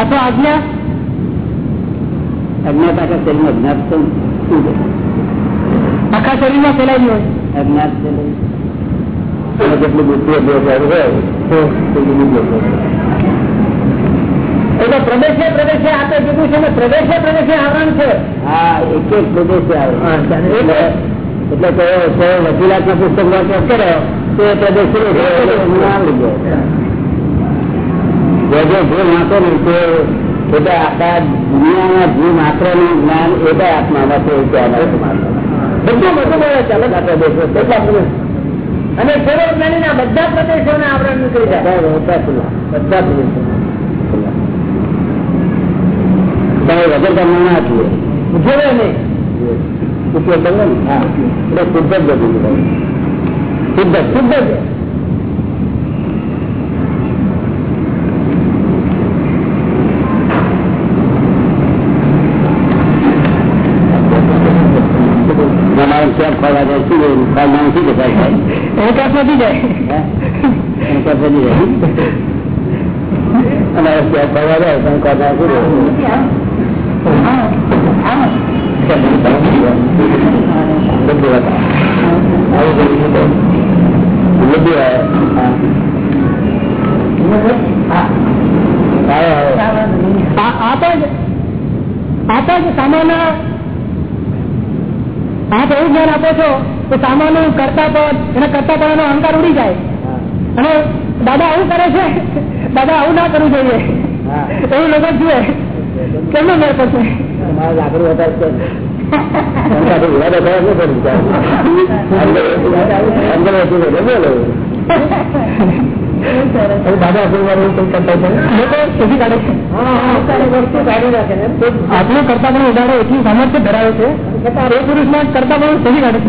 અથવા આજ્ઞા? અજ્ઞાત આખા શરીરમાં અજ્ઞાત તો શું આખા શરીરમાં ફેલાયેલી હોય. અજ્ઞાત બુદ્ધિ અભ્યાસ હોય બુદ્ધિ અભ્યાસ એટલે પ્રદેશે પ્રદેશે આપણે કીધું છે ને પ્રદેશે પ્રદેશે આવરણ છે. હા એક એક પ્રદેશે આવરણ એટલે? કયો વકીલાત ના પુસ્તક વાંચો કરે તો એ પ્રદેશ. જે જે વાંચો ને તે એટલે આખા દુનિયાના જીવ માત્રનું જ્ઞાન એ બધા આત્મામાં છે બધું બધું બોલે છે અલગ બધા પ્રદેશો. કેટલા પ્રદેશ અને સર્વજ્ઞાની ના બધા પ્રદેશોને આવરણ નીકળી જાય બધા બધા ખુલ્લા. બધા પ્રદેશો વગર તમને ના આપીએ. જોવે નહીં. ઉપયોગ કરો ને? હા. એટલે શુદ્ધ જ બધું શુદ્ધ શુદ્ધ જ. ક્યાં ફરવા જાય? શું ફરવાનું શું જતા થાય એ કાપ જાય? અને ક્યાં જાય? અમારે ક્યાં ફરવા જાય તમે કરતા શું બધું હતા આવું બધું બધું આપ જ આપ જ સામાન્ય આપ એવું જ્ઞાન આપો છો કે સામાન્ય કરતા પદ એના કરતા પદ એનો અહંકાર ઉડી જાય. અને દાદા આવું કરે છે? દાદા આવું ના કરવું જોઈએ. એવું લોકો જુએ. કેમનો મેળ પડશે? તમારે લાકડું વધારે છે. દાદા લોકો શોધી કાઢે છે. આપણું કરતા પણ ઉદાહરણ એટલું સામર્થ્ય ધરાવે છે. એ પુરુષમાં કરતા પણ શોધી કાઢે છે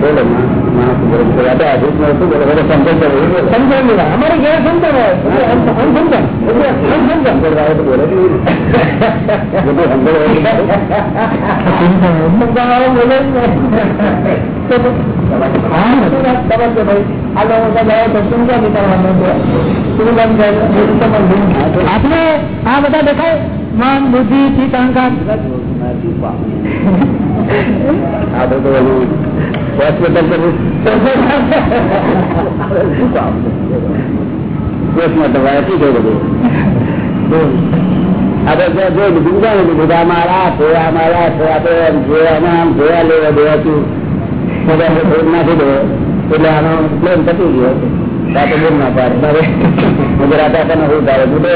બોલો અમારે ઘેર અનસમજણ બોલે? આપણે આ બધા દેખાય? મન બુદ્ધિ ચિત્ત અહંકાર આ બધું હોસ્પિટલ કેસમાં તો વાંચી ગયું બધું? આપણે જોઈ લીધું જાણી લીધું આ છે આ છે આપણે એમ જોયા આમ જોયા લેવા દેવાતું બધા નાખી દો. એટલે આનો પ્લેન થતી ગયો. રાતે બોલ ના પાડે. તારે ગુજરાત આપણને હું તારે બધે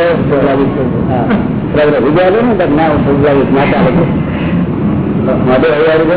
ને ના ના ચાલે માટે હરિયાળી છે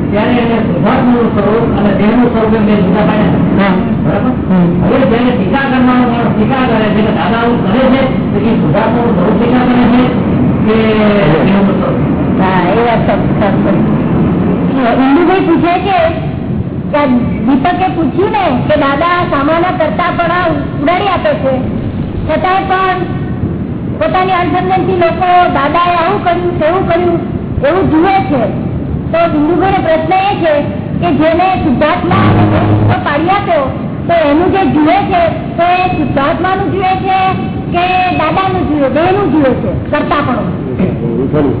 ત્યારે એને શુદ્ધાત્માનું સ્વરૂપ અને દેહનું સ્વરૂપ એમ બે જુદા પાડ્યા. હવે જયારે ટીકા કરવાનો માણસ ટીકા કરે છે કે દાદા આવું કરે છે તો એ શુદ્ધાત્માનું સ્વરૂપ ટીકા કરે છે કે દેહનું સ્વરૂપ? હા એ વાત ઇન્દુભાઈ પૂછે છે દીપકે પૂછ્યું ને કે દાદા સામાન્ય કરતા પણ ઉડાડી આપે છે. છતાંય પણ પોતાની અનસંધાનથી લોકો દાદાએ આવું કર્યું તેવું કર્યું એવું જુએ છે. તો હિન્દુભાઈ પ્રશ્ન એ છે કે જેને શુદ્ધાત્મા પાડી આપ્યો તો એનું જે જુએ છે તો એ શુદ્ધાત્માનું જુએ છે કે દાદાનું જુએ બેનું જુએ છે? કરતા પણ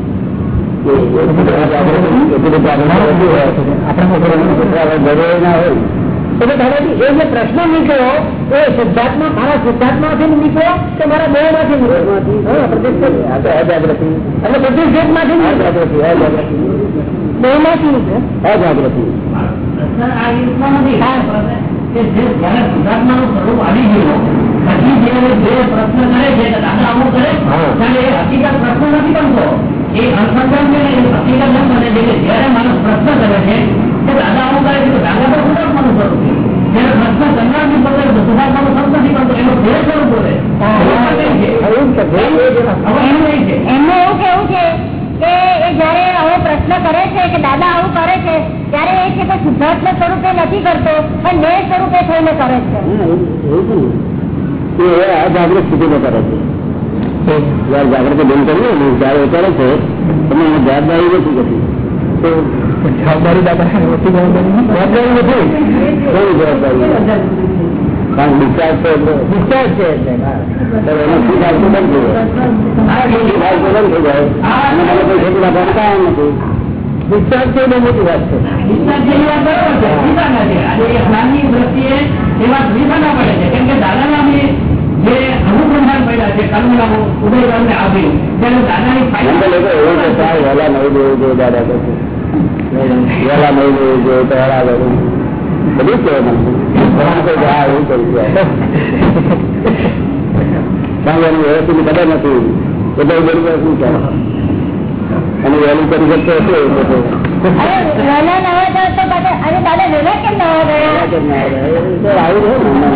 એ જે પ્રશ્ન નીકળ્યો એ શુદ્ધાત્મા મારા શુદ્ધાત્મા થી નીકળ્યો કે મારા દેહમાંથી નીકળ્યો એટલે પ્રતિષેધમાંથી નીકળ્યો દેહમાંથી નીકળ્યો અજાગૃતિ પ્રશ્ન આ કરે છે. એ અજાગૃત સ્થિતિમાં કરે છે. જયારે જાગૃતિ બંધ કરીએ ને ત્યારે કરે છે તમે જવાબદારી નથી કરતી તો જવાબદારી જવાબદારી જવાબદારી નથી. કોની જવાબદારી? કારણ ડિસ્ચાર્જ છે ડિસ્ચાર્જ છે એટલે તો એનો આવતું બંધ થઈ જાય. બંધ થઈ જાય. અને તમે કોઈ ખેતી નથી. ડિસ્ચાર્જ છે બહુ મોટી વાત છે. વિસ્તાર જેવી વાત બરોબર છે. આજે જ્ઞાનની દ્રષ્ટિએ એ વાત વિસ્તારના પડે છે. કેમ કે દાદાના બી જે અનુસંધાન પડ્યા છે કર્મના ઉદય કર્મને ત્યારે દાદાની એમ લોકો એવું કહેતા વહેલા નહીં દેવું જોઈએ દાદા કહે વહેલા નહીં દેવું જોઈએ તો વહેલા દેવું. બધું કહેવાય મને. ઘણા કોઈ જાય એવું કરી કારણ કે એની વ્યવસ્થિતની ખબર નથી. એટલે બધું શું કહેવાય? અને વહેલું કરી શકતો હશે એટલે તો અરે વહેલા નવા જાવ તો પાછા અરે દાદા વહેલા કેમ નવા ગયા કેમ ના આવે? એ તો આવું છે ને.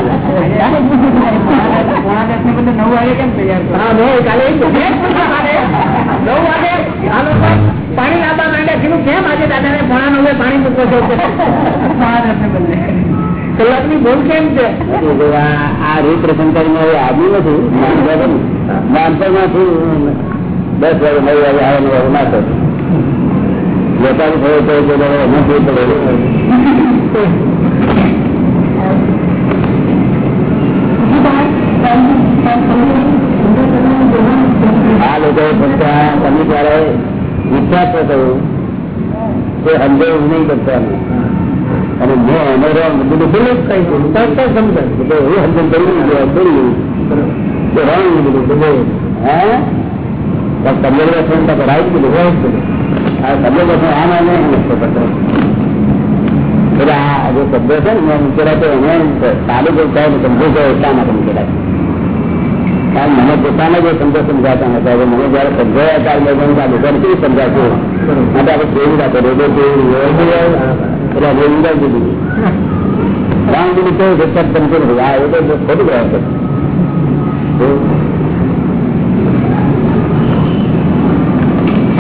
પોણા દસ ને બદલે નવ વાગે કેમ તૈયાર કરો? હા, મેં કાલે એ જ કહ્યું. નવ વાગે આ લોકો પાણી લાવવા માંડ્યા કીધું કેમ આજે દાદાને પોણા નવે પાણી મૂકો છો કલાકની ને ભૂલ કેમ છે આ આ રીપ્રેઝન્ટરમાં હવે આવ્યું નથી નાનપણમાંથી દસ વાગે નવ વાગે આવે એવું ના કરે વેપારી થયો તો નથી પડે. આ લોકોએ તમે ત્યારે વિચાર તો થયું તે સમજે નહીં કરતા અને મેં અમારો બધું બોલું જ કઈ જ સમજાય એવું સમજણ કરવું જોઈએ બોલ્યું તો રાણું બધું બધું હે? પણ તમને બધા ફોન તો કરાવી જ બધું હોય જ બધું આ તમને બધું આ ના નહીં નક્કી કરતો એટલે આ જે શબ્દો છે ને મેં મૂકેલા તો એને ચાલુ કોઈ કહે ને સમજો તો એટલા માટે મૂકેલા છે કારણ મને પોતાને જે સમજો સમજાતા હતા હવે મને જયારે સમજાયા ત્યારે મેં કહ્યું કે આ લોકોને કેવી સમજાતું માટે આપણે કેવી રાખો રોડો કેવી એટલે આપણે ઊંડાઈ દીધી કારણ બધું કેવું છે તરત તમે કેવું આ એ તો ખોટું રહ્યા છે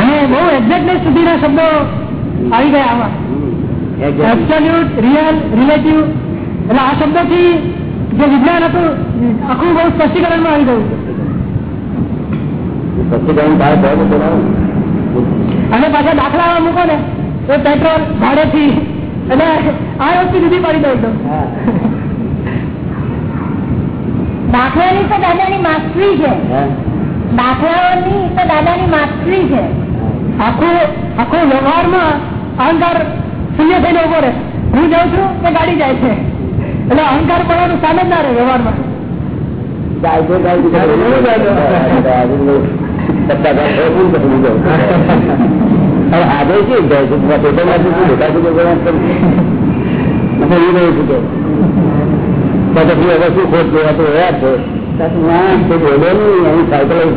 અને બહુ સુધીના શબ્દો આવી ગયા આમાં. એબ્સોલ્યુટ રિયલ રિલેટિવ એટલે આ શબ્દોથી જે વિજ્ઞાન હતું આખું બહુ સ્પષ્ટીકરણમાં આવી ગયું. અને પાછા દાખલા મૂકો ને તો પેટ્રોલ ભાડેથી. એટલે આ વસ્તુ જુદી પડી દઉં હા. દાખલાની તો દાદાની માસ્ટરી છે. દાખલાઓની તો દાદાની માસ્ટરી છે. આખું, આખો વ્યવહારમાં અહંકાર શૂન્ય થઈને ઊભો રહે. હું જાઉં છું તો ગાડી જાય છે. એટલે અહંકાર પડવાનું સામે જ ના રહે વ્યવહારમાં. બધા આજે શું ખોટ જોવા તો સાયકલ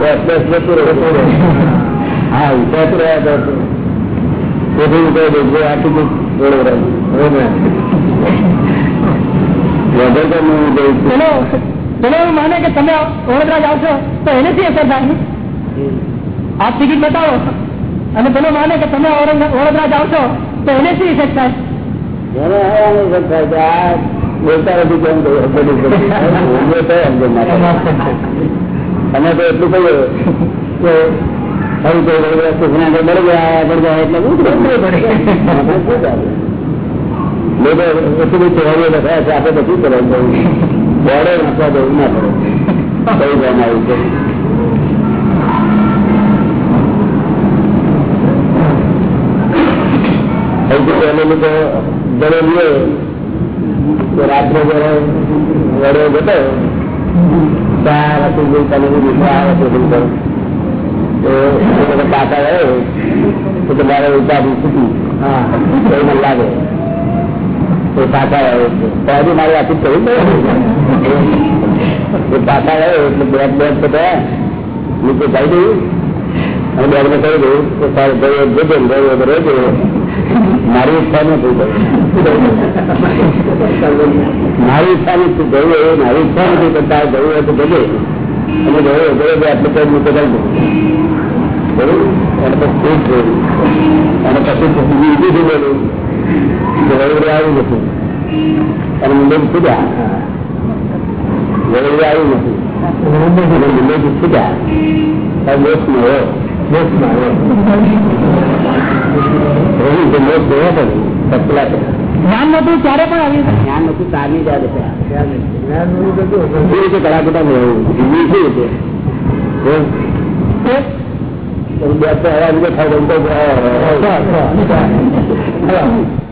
બસ બસ જતું રહે રહે. હા રહ્યા તો તેથી ઉઠે દેખો આટલું બધું જોડે રહે બરોબર વગર તો હું જઈશ પેલો પેલો એવું માને કે તમે વડોદરા જાઓ છો તો એનેથી અસર થાય આ ટિકિટ બતાવો અને પેલો માને કે તમે વડોદરા જાઓ છો તો એને શું ઇફેક્ટ થાય બોલતા નથી કેમ કહ્યું? બધું બધું. બોલીએ તો સમજણ ના પડે. અમે તો એટલું કહ્યું કે હવે કોઈ વડોદરા સ્ટેશન આગળ બળી ગયા આગળ ગયા એટલે બધું તહેવારો લખાયા છે આપણે બધું કરવાનું? જવું બોર્ડે નાખવા જવું ના પડે. કઈ. છે તો રાત્રે જયારે વડે જતો ચાર હતું ચાલુ દીકરા કરો. તો મારી કહી દઉં તો તારે ગયો. જજો ગયો. તો રહેજો. મારી ઈચ્છા નથી મારી ઈચ્છા નથી મારી ઈચ્છા નથી તારે જવું હોય તો જજે. અને ગયો ગયો બે આટલું કઈ મૂકે ચાલતું બરોબર અને પછી ખુશ અને પછી બીજું શું બોલું વડોદરા આવ્યું નથી. અને મુંબઈ છૂટ્યા. વડોદરા આવ્યું નથી. અને મુંબઈ છૂટ્યા. દેશમાં રહ્યો દેશમાં જોયો જ્ઞાન નતું ત્યારે પણ આવી જ્ઞાન નતું તારની જ યાદ હતા? એ રીતે અવાજ થાય